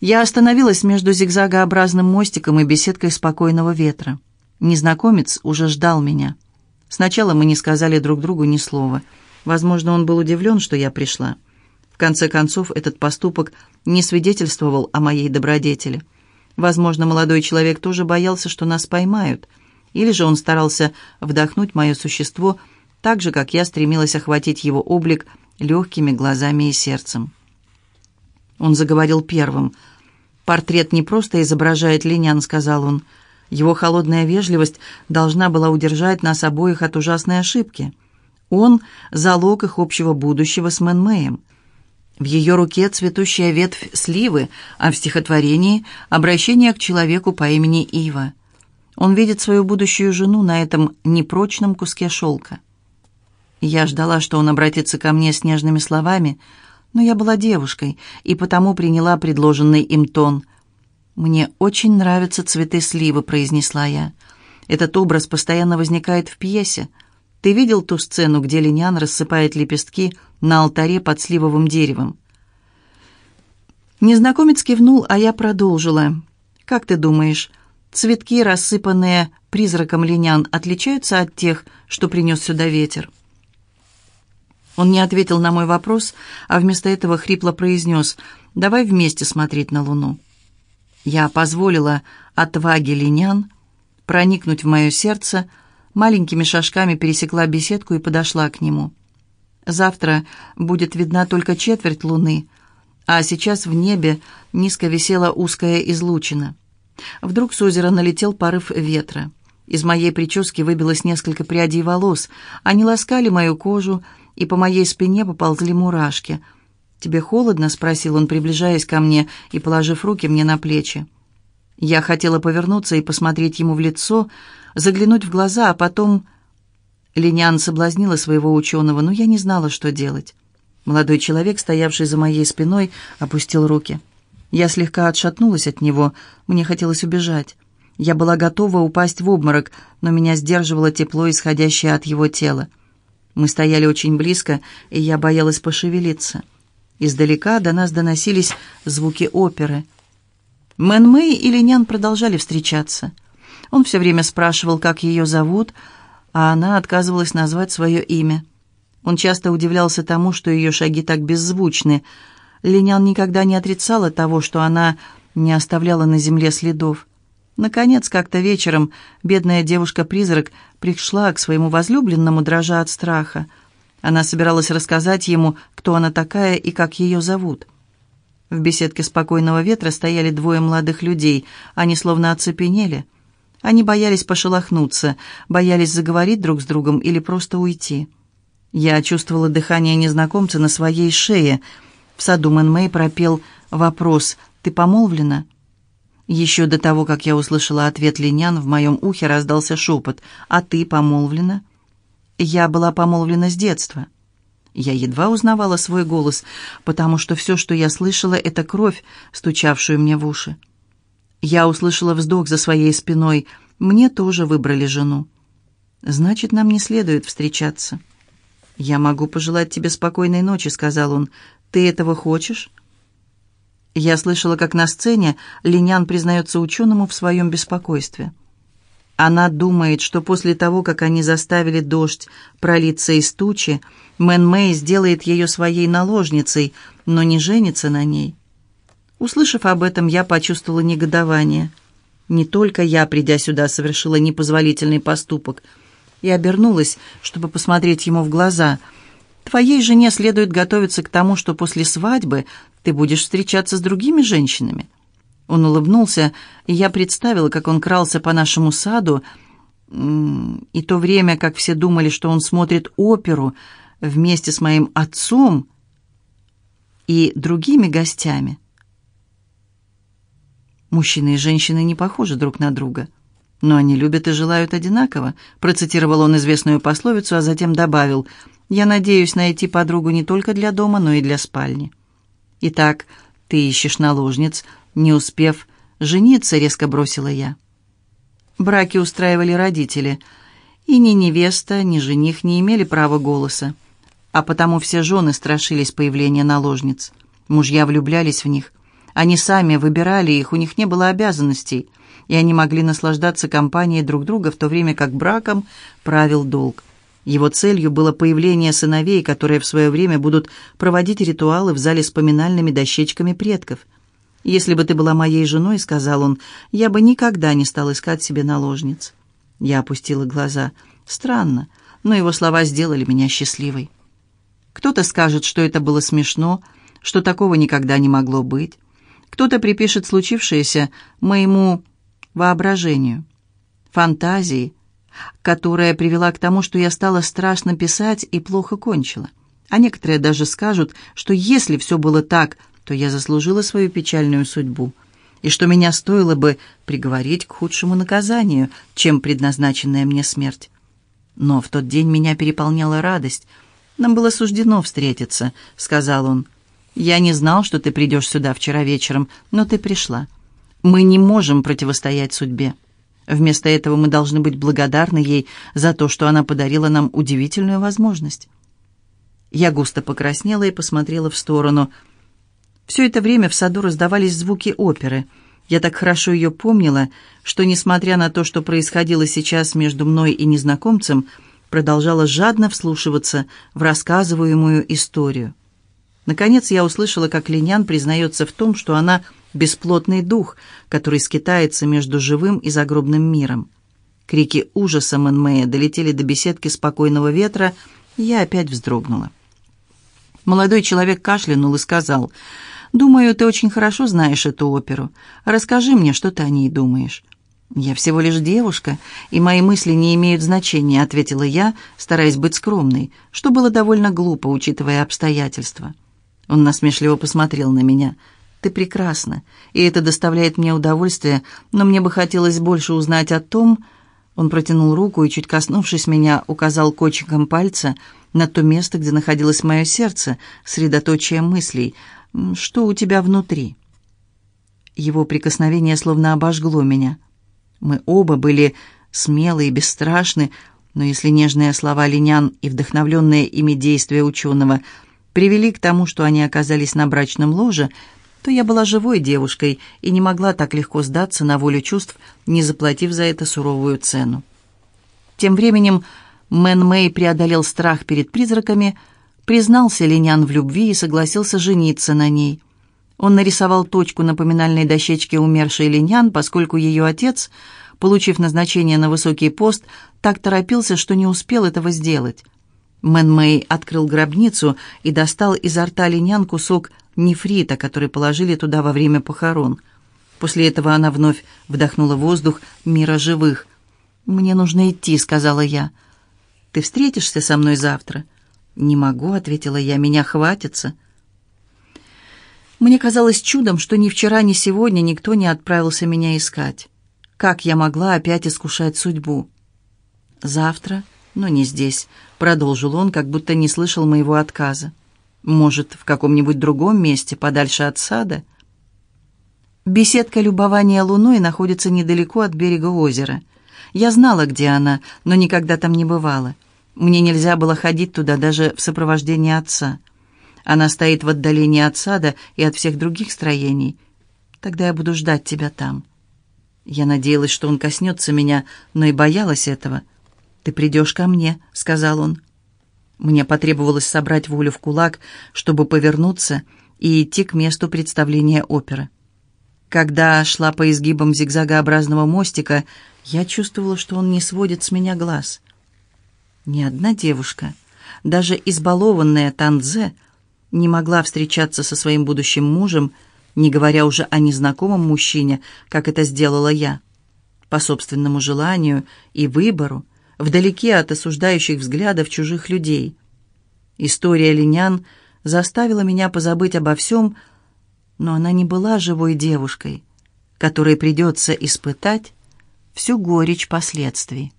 Я остановилась между зигзагообразным мостиком и беседкой спокойного ветра. Незнакомец уже ждал меня. Сначала мы не сказали друг другу ни слова. Возможно, он был удивлен, что я пришла. В конце концов, этот поступок не свидетельствовал о моей добродетели. Возможно, молодой человек тоже боялся, что нас поймают. Или же он старался вдохнуть мое существо так же, как я стремилась охватить его облик легкими глазами и сердцем. Он заговорил первым – «Портрет не просто изображает линян», — сказал он. «Его холодная вежливость должна была удержать нас обоих от ужасной ошибки. Он — залог их общего будущего с Мэн В ее руке цветущая ветвь сливы, а в стихотворении — обращение к человеку по имени Ива. Он видит свою будущую жену на этом непрочном куске шелка. Я ждала, что он обратится ко мне с нежными словами — но я была девушкой и потому приняла предложенный им тон. «Мне очень нравятся цветы сливы», — произнесла я. «Этот образ постоянно возникает в пьесе. Ты видел ту сцену, где линян рассыпает лепестки на алтаре под сливовым деревом?» Незнакомец кивнул, а я продолжила. «Как ты думаешь, цветки, рассыпанные призраком линян, отличаются от тех, что принес сюда ветер?» Он не ответил на мой вопрос, а вместо этого хрипло произнес «Давай вместе смотреть на Луну». Я позволила отваге линян проникнуть в мое сердце, маленькими шажками пересекла беседку и подошла к нему. Завтра будет видна только четверть луны, а сейчас в небе низко висела узкая излучина. Вдруг с озера налетел порыв ветра. Из моей прически выбилось несколько прядей волос. Они ласкали мою кожу, и по моей спине поползли мурашки. «Тебе холодно?» — спросил он, приближаясь ко мне и положив руки мне на плечи. Я хотела повернуться и посмотреть ему в лицо, заглянуть в глаза, а потом... Линян соблазнила своего ученого, но я не знала, что делать. Молодой человек, стоявший за моей спиной, опустил руки. Я слегка отшатнулась от него, мне хотелось убежать. Я была готова упасть в обморок, но меня сдерживало тепло, исходящее от его тела. Мы стояли очень близко, и я боялась пошевелиться. Издалека до нас доносились звуки оперы. Мэн Мэй и Линян продолжали встречаться. Он все время спрашивал, как ее зовут, а она отказывалась назвать свое имя. Он часто удивлялся тому, что ее шаги так беззвучны. Линян никогда не отрицала того, что она не оставляла на земле следов. Наконец, как-то вечером бедная девушка-призрак пришла к своему возлюбленному, дрожа от страха. Она собиралась рассказать ему, кто она такая и как ее зовут. В беседке спокойного ветра стояли двое молодых людей. Они словно оцепенели. Они боялись пошелохнуться, боялись заговорить друг с другом или просто уйти. Я чувствовала дыхание незнакомца на своей шее. В саду Мэн Мэй пропел вопрос «Ты помолвлена?» Еще до того, как я услышала ответ Линян, в моем ухе раздался шепот. «А ты помолвлена?» Я была помолвлена с детства. Я едва узнавала свой голос, потому что все, что я слышала, это кровь, стучавшую мне в уши. Я услышала вздох за своей спиной. Мне тоже выбрали жену. Значит, нам не следует встречаться. «Я могу пожелать тебе спокойной ночи», — сказал он. «Ты этого хочешь?» Я слышала, как на сцене Линян признается ученому в своем беспокойстве. Она думает, что после того, как они заставили дождь пролиться из тучи, Мэн Мэй сделает ее своей наложницей, но не женится на ней. Услышав об этом, я почувствовала негодование. Не только я, придя сюда, совершила непозволительный поступок. И обернулась, чтобы посмотреть ему в глаза — Твоей жене следует готовиться к тому, что после свадьбы ты будешь встречаться с другими женщинами». Он улыбнулся, и я представила, как он крался по нашему саду, и то время, как все думали, что он смотрит оперу вместе с моим отцом и другими гостями. Мужчины и женщины не похожи друг на друга, но они любят и желают одинаково, процитировал он известную пословицу, а затем добавил – я надеюсь найти подругу не только для дома, но и для спальни. Итак, ты ищешь наложниц, не успев жениться, резко бросила я. Браки устраивали родители, и ни невеста, ни жених не имели права голоса, а потому все жены страшились появления наложниц. Мужья влюблялись в них. Они сами выбирали их, у них не было обязанностей, и они могли наслаждаться компанией друг друга, в то время как браком правил долг. Его целью было появление сыновей, которые в свое время будут проводить ритуалы в зале с поминальными дощечками предков. «Если бы ты была моей женой, — сказал он, — я бы никогда не стал искать себе наложниц». Я опустила глаза. Странно, но его слова сделали меня счастливой. Кто-то скажет, что это было смешно, что такого никогда не могло быть. Кто-то припишет случившееся моему воображению, фантазии, которая привела к тому, что я стала страшно писать и плохо кончила. А некоторые даже скажут, что если все было так, то я заслужила свою печальную судьбу, и что меня стоило бы приговорить к худшему наказанию, чем предназначенная мне смерть. Но в тот день меня переполняла радость. «Нам было суждено встретиться», — сказал он. «Я не знал, что ты придешь сюда вчера вечером, но ты пришла. Мы не можем противостоять судьбе». Вместо этого мы должны быть благодарны ей за то, что она подарила нам удивительную возможность. Я густо покраснела и посмотрела в сторону. Все это время в саду раздавались звуки оперы. Я так хорошо ее помнила, что, несмотря на то, что происходило сейчас между мной и незнакомцем, продолжала жадно вслушиваться в рассказываемую историю. Наконец я услышала, как Линян признается в том, что она бесплотный дух, который скитается между живым и загробным миром. Крики ужаса Мэнмэя долетели до беседки спокойного ветра, и я опять вздрогнула. Молодой человек кашлянул и сказал, «Думаю, ты очень хорошо знаешь эту оперу. Расскажи мне, что ты о ней думаешь». «Я всего лишь девушка, и мои мысли не имеют значения», — ответила я, стараясь быть скромной, что было довольно глупо, учитывая обстоятельства. Он насмешливо посмотрел на меня. «Ты прекрасна, и это доставляет мне удовольствие, но мне бы хотелось больше узнать о том...» Он протянул руку и, чуть коснувшись меня, указал кончиком пальца на то место, где находилось мое сердце, средоточие мыслей. «Что у тебя внутри?» Его прикосновение словно обожгло меня. Мы оба были смелы и бесстрашны, но если нежные слова Линян и вдохновленные ими действия ученого – привели к тому, что они оказались на брачном ложе, то я была живой девушкой и не могла так легко сдаться на волю чувств, не заплатив за это суровую цену. Тем временем Мэн Мэй преодолел страх перед призраками, признался Линян в любви и согласился жениться на ней. Он нарисовал точку на поминальной дощечке умершей Линян, поскольку ее отец, получив назначение на высокий пост, так торопился, что не успел этого сделать. Мэн Мэй открыл гробницу и достал изо рта Линян кусок нефрита, который положили туда во время похорон. После этого она вновь вдохнула воздух мира живых. «Мне нужно идти», — сказала я. «Ты встретишься со мной завтра?» «Не могу», — ответила я, — «меня хватится». Мне казалось чудом, что ни вчера, ни сегодня никто не отправился меня искать. Как я могла опять искушать судьбу? Завтра но не здесь», — продолжил он, как будто не слышал моего отказа. «Может, в каком-нибудь другом месте, подальше от сада?» Беседка любования луной находится недалеко от берега озера. Я знала, где она, но никогда там не бывала. Мне нельзя было ходить туда даже в сопровождении отца. Она стоит в отдалении от сада и от всех других строений. Тогда я буду ждать тебя там. Я надеялась, что он коснется меня, но и боялась этого. «Ты придешь ко мне», — сказал он. Мне потребовалось собрать волю в кулак, чтобы повернуться и идти к месту представления оперы. Когда шла по изгибам зигзагообразного мостика, я чувствовала, что он не сводит с меня глаз. Ни одна девушка, даже избалованная Танзе, не могла встречаться со своим будущим мужем, не говоря уже о незнакомом мужчине, как это сделала я. По собственному желанию и выбору, вдалеке от осуждающих взглядов чужих людей. История Линян заставила меня позабыть обо всем, но она не была живой девушкой, которой придется испытать всю горечь последствий.